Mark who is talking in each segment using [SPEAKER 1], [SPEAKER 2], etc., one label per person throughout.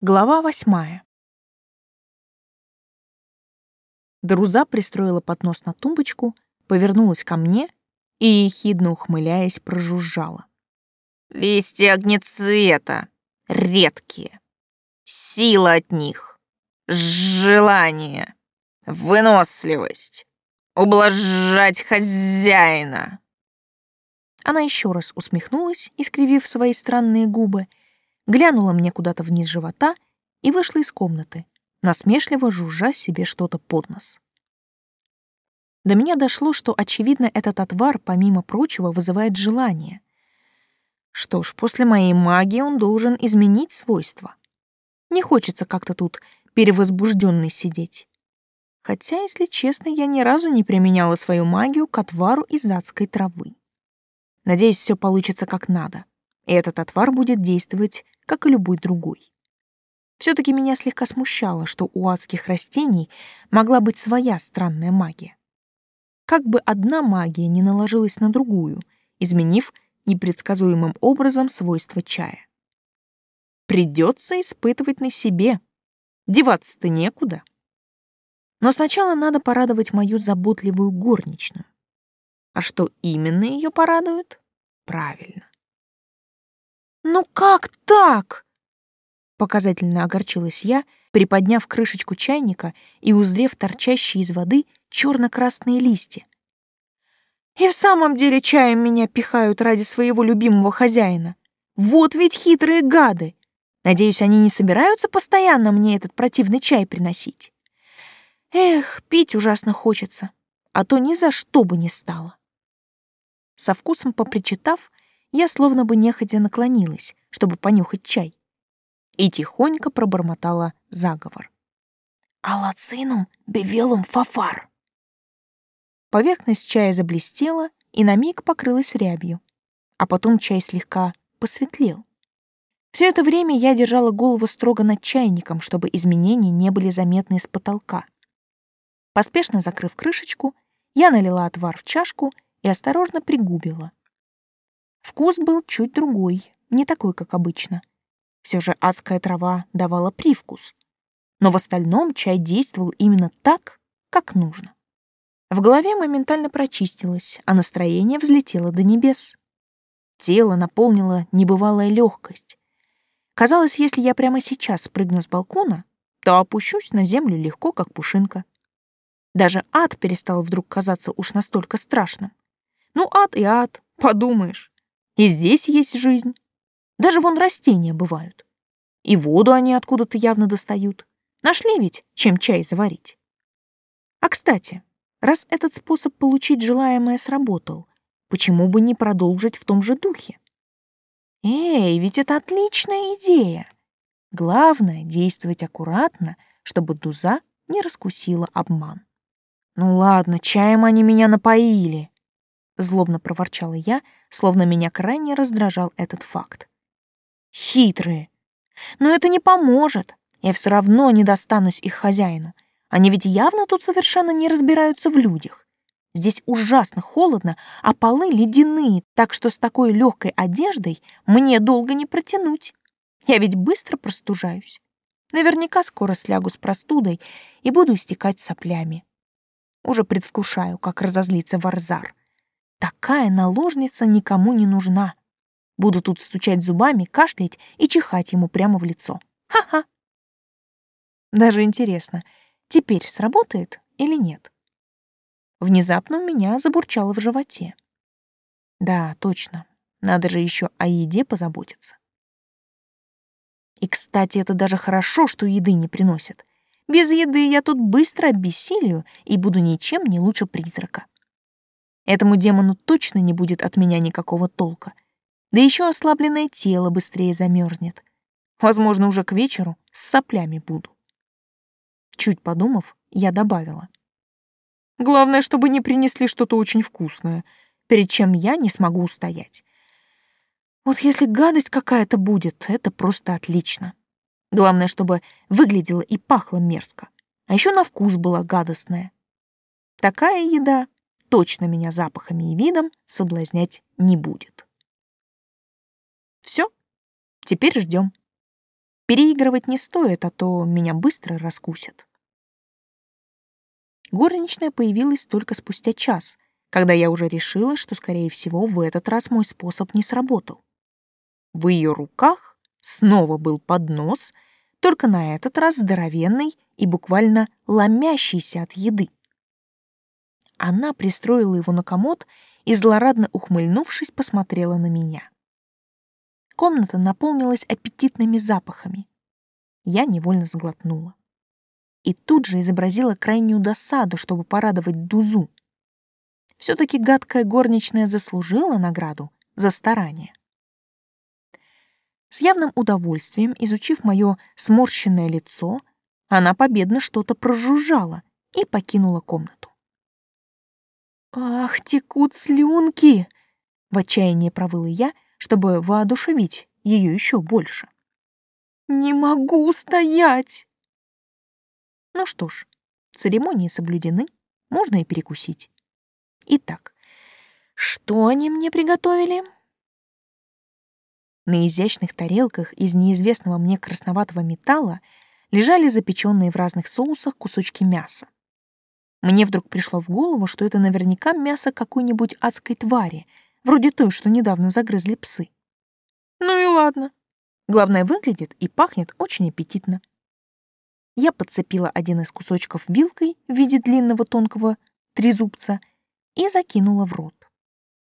[SPEAKER 1] Глава восьмая. Друза пристроила поднос на тумбочку, повернулась ко мне и, ехидно ухмыляясь, прожужжала. «Листья огнецвета. Редкие. Сила от них. Желание. Выносливость. Ублажать хозяина». Она еще раз усмехнулась, искривив свои странные губы, глянула мне куда-то вниз живота и вышла из комнаты, насмешливо жужжа себе что-то под нос. До меня дошло, что, очевидно, этот отвар, помимо прочего, вызывает желание. Что ж, после моей магии он должен изменить свойства. Не хочется как-то тут перевозбужденный сидеть. Хотя, если честно, я ни разу не применяла свою магию к отвару из адской травы. Надеюсь, все получится как надо, и этот отвар будет действовать как и любой другой. Все-таки меня слегка смущало, что у адских растений могла быть своя странная магия. Как бы одна магия не наложилась на другую, изменив непредсказуемым образом свойства чая. Придется испытывать на себе. Деваться-то некуда. Но сначала надо порадовать мою заботливую горничную. А что именно ее порадует? Правильно. «Ну как так?» Показательно огорчилась я, приподняв крышечку чайника и узрев торчащие из воды черно-красные листья. «И в самом деле чаем меня пихают ради своего любимого хозяина. Вот ведь хитрые гады! Надеюсь, они не собираются постоянно мне этот противный чай приносить. Эх, пить ужасно хочется, а то ни за что бы не стало». Со вкусом попричитав, я словно бы нехотя наклонилась, чтобы понюхать чай, и тихонько пробормотала заговор. «Алацинум бевелум фафар». Поверхность чая заблестела и на миг покрылась рябью, а потом чай слегка посветлел. Все это время я держала голову строго над чайником, чтобы изменения не были заметны с потолка. Поспешно закрыв крышечку, я налила отвар в чашку и осторожно пригубила. Вкус был чуть другой, не такой, как обычно. Все же адская трава давала привкус. Но в остальном чай действовал именно так, как нужно. В голове моментально прочистилось, а настроение взлетело до небес. Тело наполнило небывалая легкость. Казалось, если я прямо сейчас спрыгну с балкона, то опущусь на землю легко, как пушинка. Даже ад перестал вдруг казаться уж настолько страшным. Ну, ад и ад, подумаешь. И здесь есть жизнь. Даже вон растения бывают. И воду они откуда-то явно достают. Нашли ведь, чем чай заварить. А кстати, раз этот способ получить желаемое сработал, почему бы не продолжить в том же духе? Эй, ведь это отличная идея. Главное — действовать аккуратно, чтобы Дуза не раскусила обман. Ну ладно, чаем они меня напоили злобно проворчала я, словно меня крайне раздражал этот факт. Хитрые. Но это не поможет. Я все равно не достанусь их хозяину. Они ведь явно тут совершенно не разбираются в людях. Здесь ужасно холодно, а полы ледяные, так что с такой легкой одеждой мне долго не протянуть. Я ведь быстро простужаюсь. Наверняка скоро слягу с простудой и буду истекать соплями. Уже предвкушаю, как разозлится Варзар. Такая наложница никому не нужна. Буду тут стучать зубами, кашлять и чихать ему прямо в лицо. Ха-ха. Даже интересно, теперь сработает или нет? Внезапно у меня забурчало в животе. Да, точно. Надо же еще о еде позаботиться. И, кстати, это даже хорошо, что еды не приносят. Без еды я тут быстро обессилию и буду ничем не лучше призрака. Этому демону точно не будет от меня никакого толка. Да еще ослабленное тело быстрее замерзнет. Возможно, уже к вечеру с соплями буду. Чуть подумав, я добавила. Главное, чтобы не принесли что-то очень вкусное, перед чем я не смогу устоять. Вот если гадость какая-то будет, это просто отлично. Главное, чтобы выглядело и пахло мерзко, а еще на вкус была гадостная. Такая еда точно меня запахами и видом соблазнять не будет. Все, теперь ждем. Переигрывать не стоит, а то меня быстро раскусят. Горничная появилась только спустя час, когда я уже решила, что, скорее всего, в этот раз мой способ не сработал. В ее руках снова был поднос, только на этот раз здоровенный и буквально ломящийся от еды. Она пристроила его на комод и, злорадно ухмыльнувшись, посмотрела на меня. Комната наполнилась аппетитными запахами. Я невольно сглотнула. И тут же изобразила крайнюю досаду, чтобы порадовать Дузу. Все-таки гадкая горничная заслужила награду за старание. С явным удовольствием, изучив мое сморщенное лицо, она победно что-то прожужжала и покинула комнату. «Ах, текут слюнки!» — в отчаянии провыла я, чтобы воодушевить ее еще больше. «Не могу стоять!» Ну что ж, церемонии соблюдены, можно и перекусить. Итак, что они мне приготовили? На изящных тарелках из неизвестного мне красноватого металла лежали запеченные в разных соусах кусочки мяса. Мне вдруг пришло в голову, что это наверняка мясо какой-нибудь адской твари, вроде той, что недавно загрызли псы. Ну и ладно. Главное, выглядит и пахнет очень аппетитно. Я подцепила один из кусочков вилкой в виде длинного тонкого трезубца и закинула в рот.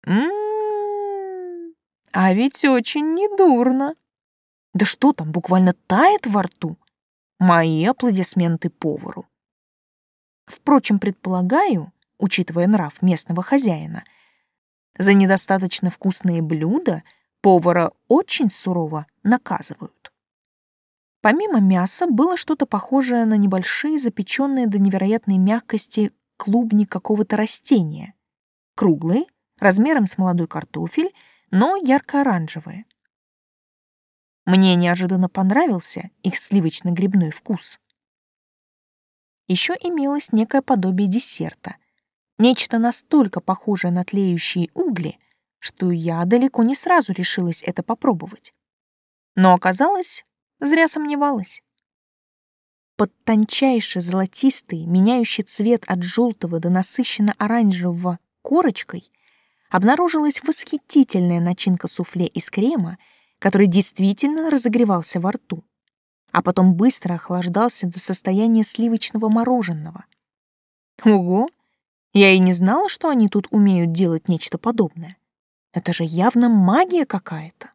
[SPEAKER 1] Ммм, а ведь очень недурно. Да что там, буквально тает во рту. Мои аплодисменты повару. Впрочем, предполагаю, учитывая нрав местного хозяина, за недостаточно вкусные блюда повара очень сурово наказывают. Помимо мяса было что-то похожее на небольшие запеченные до невероятной мягкости клубни какого-то растения. Круглые, размером с молодой картофель, но ярко-оранжевые. Мне неожиданно понравился их сливочно-грибной вкус. Еще имелось некое подобие десерта. Нечто настолько похожее на тлеющие угли, что я далеко не сразу решилась это попробовать. Но оказалось, зря сомневалась. Под тончайший золотистый, меняющий цвет от желтого до насыщенно-оранжевого корочкой обнаружилась восхитительная начинка суфле из крема, который действительно разогревался во рту, а потом быстро охлаждался до состояния сливочного мороженого. Ого! Я и не знала, что они тут умеют делать нечто подобное. Это же явно магия какая-то.